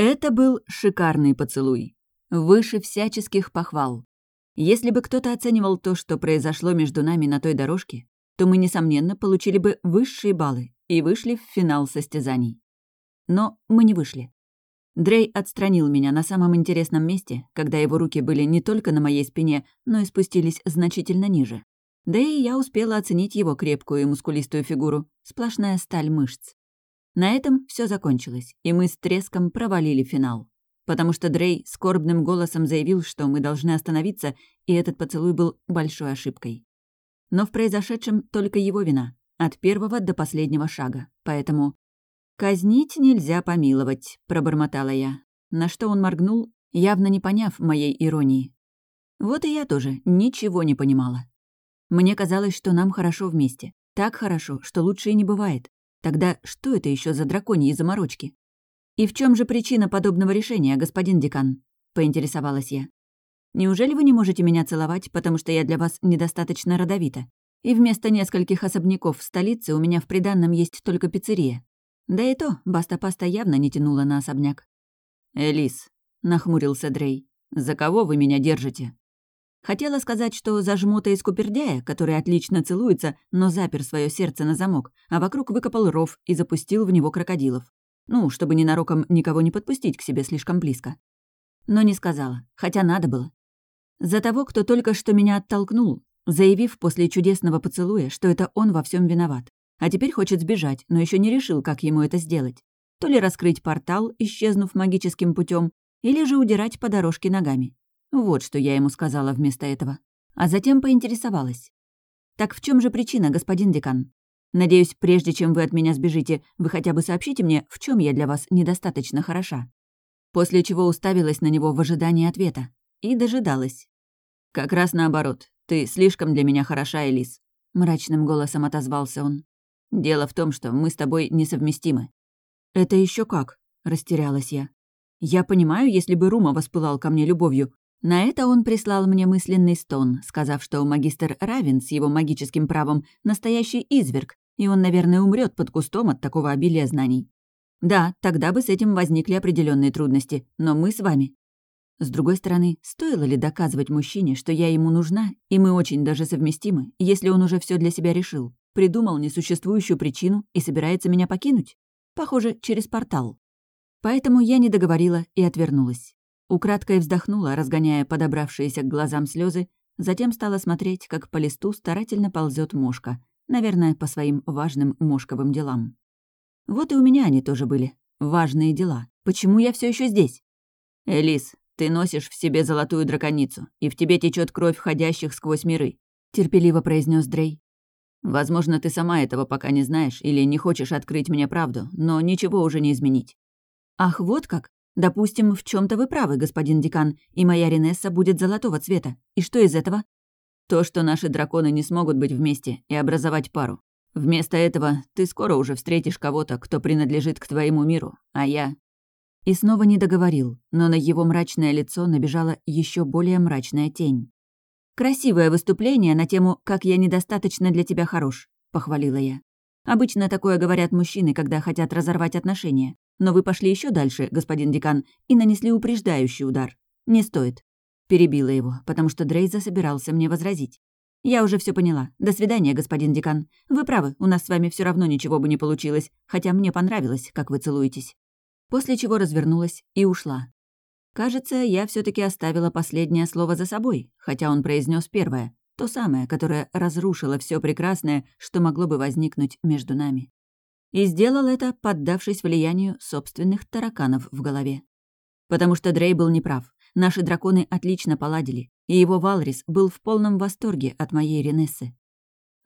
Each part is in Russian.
Это был шикарный поцелуй. Выше всяческих похвал. Если бы кто-то оценивал то, что произошло между нами на той дорожке, то мы, несомненно, получили бы высшие баллы и вышли в финал состязаний. Но мы не вышли. Дрей отстранил меня на самом интересном месте, когда его руки были не только на моей спине, но и спустились значительно ниже. Да и я успела оценить его крепкую и мускулистую фигуру, сплошная сталь мышц. На этом все закончилось, и мы с треском провалили финал. Потому что Дрей скорбным голосом заявил, что мы должны остановиться, и этот поцелуй был большой ошибкой. Но в произошедшем только его вина, от первого до последнего шага, поэтому... «Казнить нельзя помиловать», — пробормотала я, на что он моргнул, явно не поняв моей иронии. Вот и я тоже ничего не понимала. Мне казалось, что нам хорошо вместе. Так хорошо, что лучше и не бывает. Тогда что это еще за драконьи заморочки? «И в чем же причина подобного решения, господин декан?» — поинтересовалась я. «Неужели вы не можете меня целовать, потому что я для вас недостаточно родовита? И вместо нескольких особняков в столице у меня в приданном есть только пиццерия. Да и то, Баста-Паста явно не тянула на особняк». «Элис», — нахмурился Дрей, — «за кого вы меня держите?» Хотела сказать, что за жмота из Купердяя, который отлично целуется, но запер свое сердце на замок, а вокруг выкопал ров и запустил в него крокодилов. Ну, чтобы ненароком никого не подпустить к себе слишком близко. Но не сказала, хотя надо было. За того, кто только что меня оттолкнул, заявив после чудесного поцелуя, что это он во всем виноват. А теперь хочет сбежать, но еще не решил, как ему это сделать. То ли раскрыть портал, исчезнув магическим путем, или же удирать по дорожке ногами. Вот что я ему сказала вместо этого. А затем поинтересовалась. «Так в чем же причина, господин декан? Надеюсь, прежде чем вы от меня сбежите, вы хотя бы сообщите мне, в чем я для вас недостаточно хороша». После чего уставилась на него в ожидании ответа. И дожидалась. «Как раз наоборот. Ты слишком для меня хороша, Элис», — мрачным голосом отозвался он. «Дело в том, что мы с тобой несовместимы». «Это еще как?» — растерялась я. «Я понимаю, если бы Рума воспылал ко мне любовью, на это он прислал мне мысленный стон, сказав, что магистр Равен с его магическим правом — настоящий изверг, и он, наверное, умрет под кустом от такого обилия знаний. Да, тогда бы с этим возникли определенные трудности, но мы с вами. С другой стороны, стоило ли доказывать мужчине, что я ему нужна, и мы очень даже совместимы, если он уже все для себя решил, придумал несуществующую причину и собирается меня покинуть? Похоже, через портал. Поэтому я не договорила и отвернулась. Украдкой вздохнула, разгоняя подобравшиеся к глазам слезы, затем стала смотреть, как по листу старательно ползет мошка, наверное, по своим важным мошковым делам. Вот и у меня они тоже были. Важные дела. Почему я все еще здесь? Элис, ты носишь в себе золотую драконицу, и в тебе течет кровь входящих сквозь миры, терпеливо произнес Дрей. Возможно, ты сама этого пока не знаешь или не хочешь открыть мне правду, но ничего уже не изменить. Ах, вот как? Допустим, в чем то вы правы, господин декан, и моя Ренесса будет золотого цвета. И что из этого? То, что наши драконы не смогут быть вместе и образовать пару. Вместо этого ты скоро уже встретишь кого-то, кто принадлежит к твоему миру, а я... И снова не договорил, но на его мрачное лицо набежала еще более мрачная тень. «Красивое выступление на тему «Как я недостаточно для тебя хорош», — похвалила я. Обычно такое говорят мужчины, когда хотят разорвать отношения. Но вы пошли еще дальше, господин декан, и нанесли упреждающий удар. Не стоит. Перебила его, потому что Дрейза собирался мне возразить. «Я уже все поняла. До свидания, господин декан. Вы правы, у нас с вами все равно ничего бы не получилось, хотя мне понравилось, как вы целуетесь». После чего развернулась и ушла. Кажется, я все таки оставила последнее слово за собой, хотя он произнес первое, то самое, которое разрушило все прекрасное, что могло бы возникнуть между нами. И сделал это, поддавшись влиянию собственных тараканов в голове. Потому что Дрей был неправ. Наши драконы отлично поладили, и его Валрис был в полном восторге от моей Ренессы.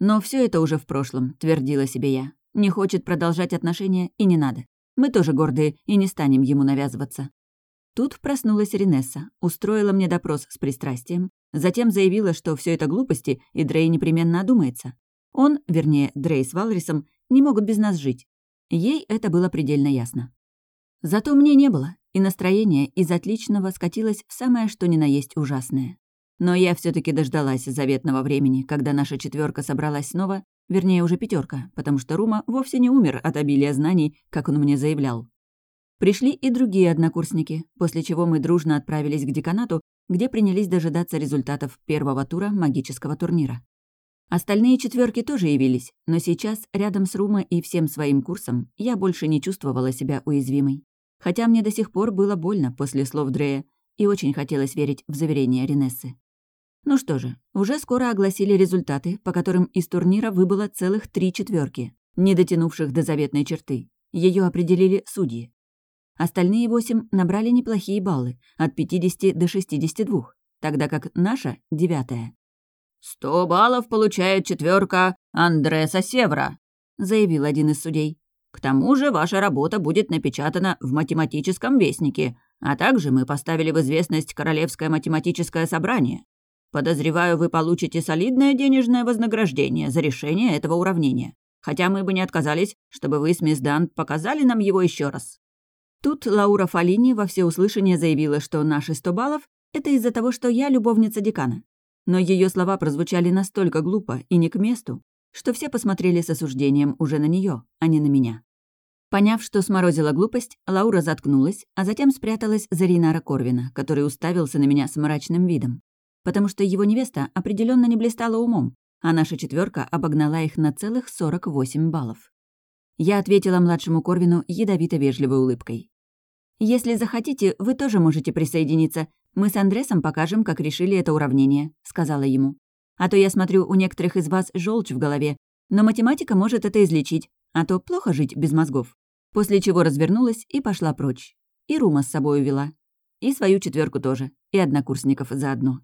Но все это уже в прошлом, твердила себе я. Не хочет продолжать отношения и не надо. Мы тоже гордые и не станем ему навязываться. Тут проснулась Ренесса, устроила мне допрос с пристрастием, затем заявила, что все это глупости, и Дрей непременно одумается. Он, вернее, Дрей с Валрисом, не могут без нас жить. Ей это было предельно ясно. Зато мне не было, и настроение из отличного скатилось в самое что ни на есть ужасное. Но я все таки дождалась заветного времени, когда наша четверка собралась снова, вернее, уже пятерка, потому что Рума вовсе не умер от обилия знаний, как он мне заявлял. Пришли и другие однокурсники, после чего мы дружно отправились к деканату, где принялись дожидаться результатов первого тура магического турнира. Остальные четверки тоже явились, но сейчас, рядом с Рума и всем своим курсом, я больше не чувствовала себя уязвимой. Хотя мне до сих пор было больно после слов Дрея, и очень хотелось верить в заверение Ренессы. Ну что же, уже скоро огласили результаты, по которым из турнира выбыло целых три четверки, не дотянувших до заветной черты. Ее определили судьи. Остальные восемь набрали неплохие баллы, от 50 до 62, тогда как наша — девятая. «Сто баллов получает четверка Андреса Севра», — заявил один из судей. «К тому же ваша работа будет напечатана в математическом вестнике, а также мы поставили в известность Королевское математическое собрание. Подозреваю, вы получите солидное денежное вознаграждение за решение этого уравнения. Хотя мы бы не отказались, чтобы вы с мисс Дант показали нам его еще раз». Тут Лаура Фалини во всеуслышание заявила, что наши 100 баллов — это из-за того, что я любовница декана. Но ее слова прозвучали настолько глупо и не к месту, что все посмотрели с осуждением уже на нее, а не на меня. Поняв, что сморозила глупость, Лаура заткнулась, а затем спряталась за Ринара Корвина, который уставился на меня с мрачным видом. Потому что его невеста определенно не блистала умом, а наша четверка обогнала их на целых 48 баллов. Я ответила младшему Корвину ядовито-вежливой улыбкой. «Если захотите, вы тоже можете присоединиться. Мы с Андресом покажем, как решили это уравнение», — сказала ему. «А то я смотрю, у некоторых из вас желчь в голове, но математика может это излечить, а то плохо жить без мозгов». После чего развернулась и пошла прочь. И Рума с собой увела. И свою четверку тоже. И однокурсников заодно.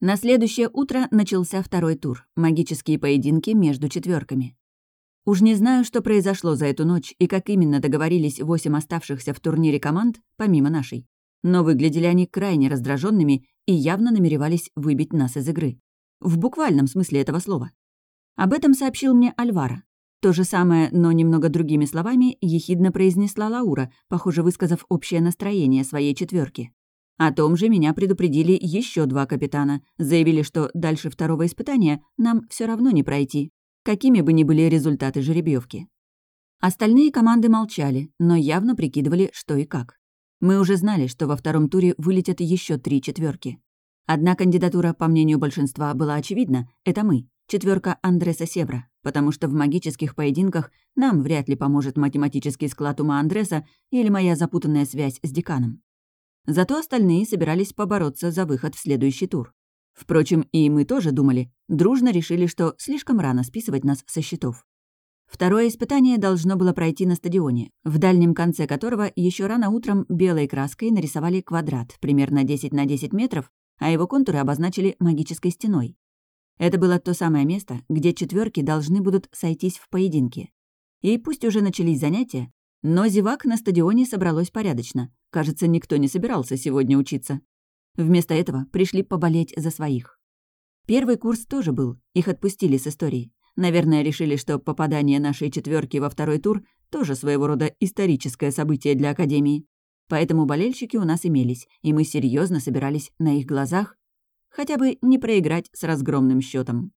На следующее утро начался второй тур — магические поединки между четверками. Уж не знаю, что произошло за эту ночь и как именно договорились восемь оставшихся в турнире команд, помимо нашей. Но выглядели они крайне раздраженными и явно намеревались выбить нас из игры. В буквальном смысле этого слова. Об этом сообщил мне Альвара. То же самое, но немного другими словами, ехидно произнесла Лаура, похоже, высказав общее настроение своей четверки. О том же меня предупредили еще два капитана, заявили, что дальше второго испытания нам все равно не пройти, какими бы ни были результаты жеребьевки. Остальные команды молчали, но явно прикидывали, что и как. Мы уже знали, что во втором туре вылетят еще три четверки. Одна кандидатура, по мнению большинства, была очевидна — это мы, четверка Андреса Севра, потому что в магических поединках нам вряд ли поможет математический склад ума Андреса или моя запутанная связь с деканом. Зато остальные собирались побороться за выход в следующий тур. Впрочем, и мы тоже думали, дружно решили, что слишком рано списывать нас со счетов. Второе испытание должно было пройти на стадионе, в дальнем конце которого еще рано утром белой краской нарисовали квадрат, примерно 10 на 10 метров, а его контуры обозначили магической стеной. Это было то самое место, где четверки должны будут сойтись в поединке. И пусть уже начались занятия, но зевак на стадионе собралось порядочно. Кажется, никто не собирался сегодня учиться. Вместо этого пришли поболеть за своих. Первый курс тоже был, их отпустили с истории. Наверное, решили, что попадание нашей четверки во второй тур тоже своего рода историческое событие для Академии. Поэтому болельщики у нас имелись, и мы серьезно собирались на их глазах хотя бы не проиграть с разгромным счетом.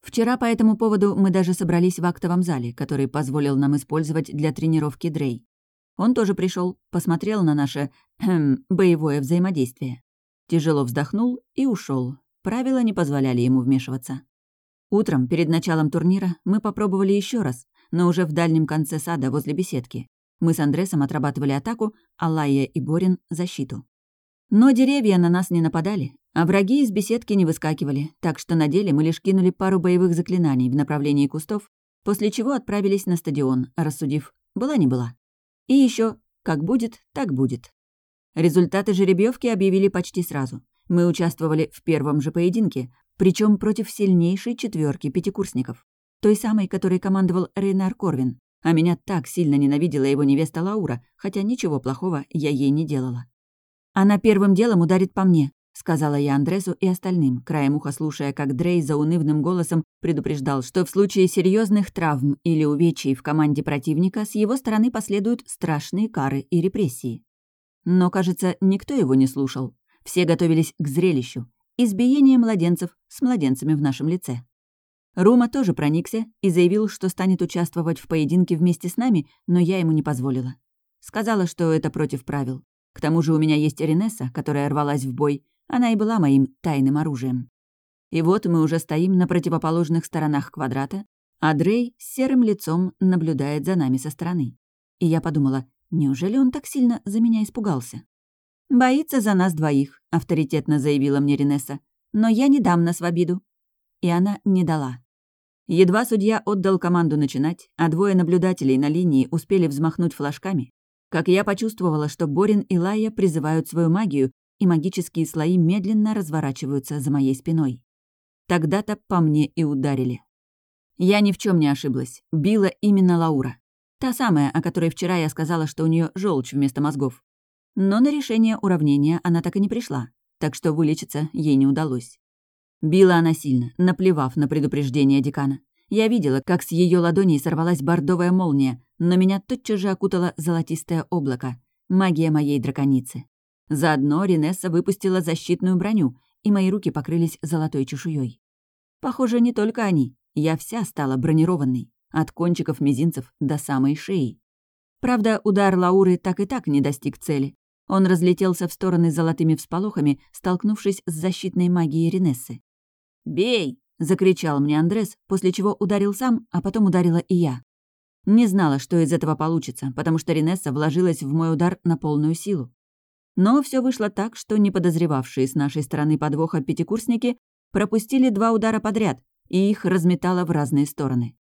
Вчера по этому поводу мы даже собрались в актовом зале, который позволил нам использовать для тренировки Дрей. Он тоже пришел, посмотрел на наше боевое взаимодействие. Тяжело вздохнул и ушел. Правила не позволяли ему вмешиваться. Утром, перед началом турнира, мы попробовали еще раз, но уже в дальнем конце сада возле беседки. Мы с Андресом отрабатывали атаку, а Лайя и Борин — защиту. Но деревья на нас не нападали, а враги из беседки не выскакивали, так что на деле мы лишь кинули пару боевых заклинаний в направлении кустов, после чего отправились на стадион, рассудив «была не была». И еще «как будет, так будет». Результаты жеребьевки объявили почти сразу. Мы участвовали в первом же поединке, причем против сильнейшей четверки пятикурсников. Той самой, которой командовал Рейнар Корвин. А меня так сильно ненавидела его невеста Лаура, хотя ничего плохого я ей не делала. «Она первым делом ударит по мне», — сказала я Андресу и остальным, краем уха слушая, как Дрей за унывным голосом предупреждал, что в случае серьезных травм или увечий в команде противника с его стороны последуют страшные кары и репрессии. Но, кажется, никто его не слушал. Все готовились к зрелищу. Избиение младенцев с младенцами в нашем лице. Рума тоже проникся и заявил, что станет участвовать в поединке вместе с нами, но я ему не позволила. Сказала, что это против правил. К тому же у меня есть Ренесса, которая рвалась в бой. Она и была моим тайным оружием. И вот мы уже стоим на противоположных сторонах квадрата, а Дрей с серым лицом наблюдает за нами со стороны. И я подумала, неужели он так сильно за меня испугался? «Боится за нас двоих», — авторитетно заявила мне Ренесса. «Но я не дам нас в обиду». И она не дала. Едва судья отдал команду начинать, а двое наблюдателей на линии успели взмахнуть флажками, как я почувствовала, что Борин и Лая призывают свою магию, и магические слои медленно разворачиваются за моей спиной. Тогда-то по мне и ударили. Я ни в чем не ошиблась. Била именно Лаура. Та самая, о которой вчера я сказала, что у нее желчь вместо мозгов. Но на решение уравнения она так и не пришла, так что вылечиться ей не удалось. Била она сильно, наплевав на предупреждение декана. Я видела, как с ее ладоней сорвалась бордовая молния, но меня тотчас же окутало золотистое облако. Магия моей драконицы. Заодно Ринесса выпустила защитную броню, и мои руки покрылись золотой чешуей. Похоже, не только они. Я вся стала бронированной, от кончиков мизинцев до самой шеи. Правда, удар Лауры так и так не достиг цели. Он разлетелся в стороны золотыми всполохами, столкнувшись с защитной магией Ренессы. «Бей!» — закричал мне Андрес, после чего ударил сам, а потом ударила и я. Не знала, что из этого получится, потому что Ренесса вложилась в мой удар на полную силу. Но все вышло так, что неподозревавшие с нашей стороны подвоха пятикурсники пропустили два удара подряд, и их разметало в разные стороны.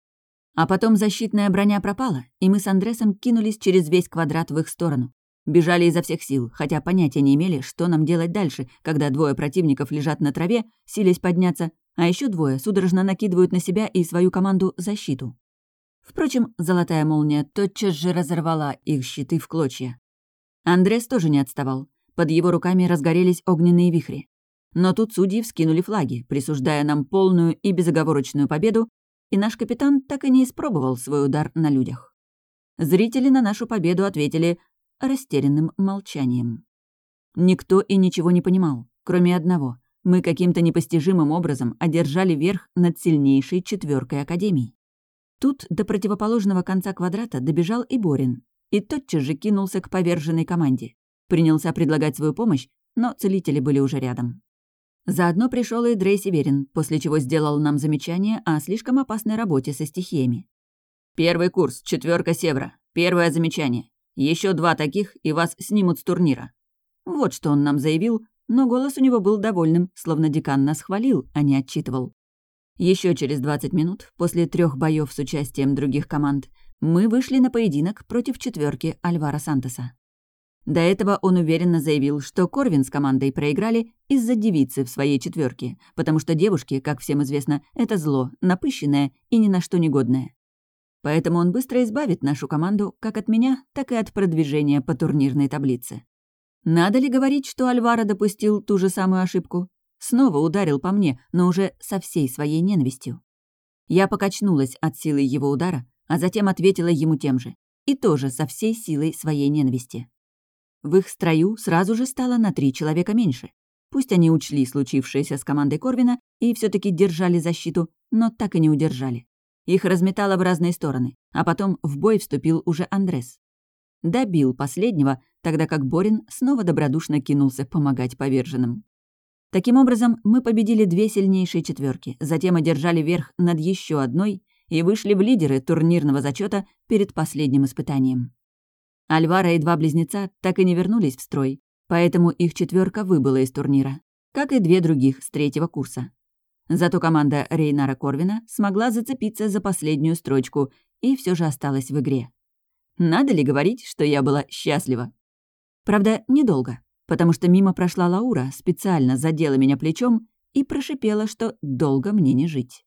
А потом защитная броня пропала, и мы с Андресом кинулись через весь квадрат в их сторону. Бежали изо всех сил, хотя понятия не имели, что нам делать дальше, когда двое противников лежат на траве, силясь подняться, а еще двое судорожно накидывают на себя и свою команду защиту. Впрочем, золотая молния тотчас же разорвала их щиты в клочья. Андрес тоже не отставал. Под его руками разгорелись огненные вихри. Но тут судьи вскинули флаги, присуждая нам полную и безоговорочную победу, и наш капитан так и не испробовал свой удар на людях. Зрители на нашу победу ответили растерянным молчанием. Никто и ничего не понимал, кроме одного. Мы каким-то непостижимым образом одержали верх над сильнейшей четверкой Академии. Тут до противоположного конца квадрата добежал и Борин, и тотчас же кинулся к поверженной команде. Принялся предлагать свою помощь, но целители были уже рядом. Заодно пришел и Дрей Северин, после чего сделал нам замечание о слишком опасной работе со стихиями. «Первый курс, четверка Севера. Первое замечание. Еще два таких, и вас снимут с турнира». Вот что он нам заявил, но голос у него был довольным, словно декан нас хвалил, а не отчитывал. Еще через 20 минут, после трех боев с участием других команд, мы вышли на поединок против четверки Альвара Сантоса. До этого он уверенно заявил, что Корвин с командой проиграли из-за девицы в своей четверке, потому что девушки, как всем известно, это зло, напыщенное и ни на что негодное. Поэтому он быстро избавит нашу команду как от меня, так и от продвижения по турнирной таблице. Надо ли говорить, что Альвара допустил ту же самую ошибку? Снова ударил по мне, но уже со всей своей ненавистью. Я покачнулась от силы его удара, а затем ответила ему тем же. И тоже со всей силой своей ненависти. В их строю сразу же стало на три человека меньше. Пусть они учли случившееся с командой Корвина и все таки держали защиту, но так и не удержали. Их разметало в разные стороны, а потом в бой вступил уже Андрес. Добил последнего, тогда как Борин снова добродушно кинулся помогать поверженным. Таким образом, мы победили две сильнейшие четверки, затем одержали верх над еще одной и вышли в лидеры турнирного зачета перед последним испытанием. Альвара и два близнеца так и не вернулись в строй, поэтому их четверка выбыла из турнира, как и две других с третьего курса. Зато команда Рейнара Корвина смогла зацепиться за последнюю строчку и все же осталась в игре. Надо ли говорить, что я была счастлива? Правда, недолго, потому что мимо прошла Лаура, специально задела меня плечом и прошипела, что долго мне не жить.